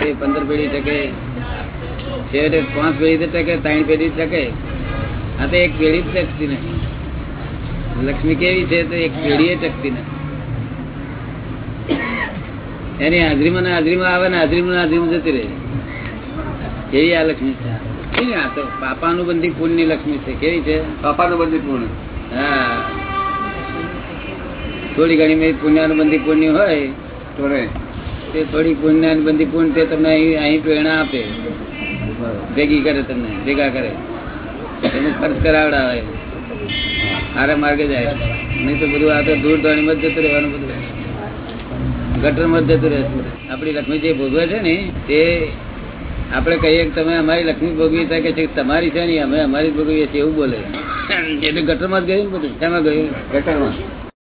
પેઢી પંદર પેઢી ટકે છેવટે પાંચ પેઢી ટકે ત્રણ પેઢી ટકે આ તો એક પેઢી જ ટકતી નથી લક્ષ્મી કેવી છે તો એક પેઢી ટકતી નથી એની હાજરીમાં ને હાજરીમાં આવે ને હાજરીમાં હાજરીમાં જતી રહે. કેવી આ લક્ષ્મી છે? આ તો બાપાનું બંધી પુણ્ય લક્ષ્મી છે. કેવી છે? પાપાનુબંધી પૂર્ણ. હા. થોડી ઘણી પુણ્યાનુબંધી પુણ્યાનું બંધી પુણ્ય હોય તો રે. તે થોડી પુણ્યાનું બંધી પુણ્ય તે તમને અહીં પ્રેરણા આપે. ભેગી કરે તમને, ભેગા કરે. એનું ખર્ચ કરાવડાવે. સારા માર્ગે જાય. નહીં તો બધું આ તો દૂર દોડીમાં જતું રહેવાનું બધું. ગટરમાં જતું રહેશે આપણી લક્ષ્મી જે ભોગવે છે ને, તે આપણે કહીએ કે તમે અમારી લક્ષ્મી ભોગવી થાય કે તમારી છે ને અમે અમારી ભોગવીએ છીએ એવું બોલે. એટલે ગટરમાં જ ગયું બધું. શેમાં ગયું? ગટરમાં.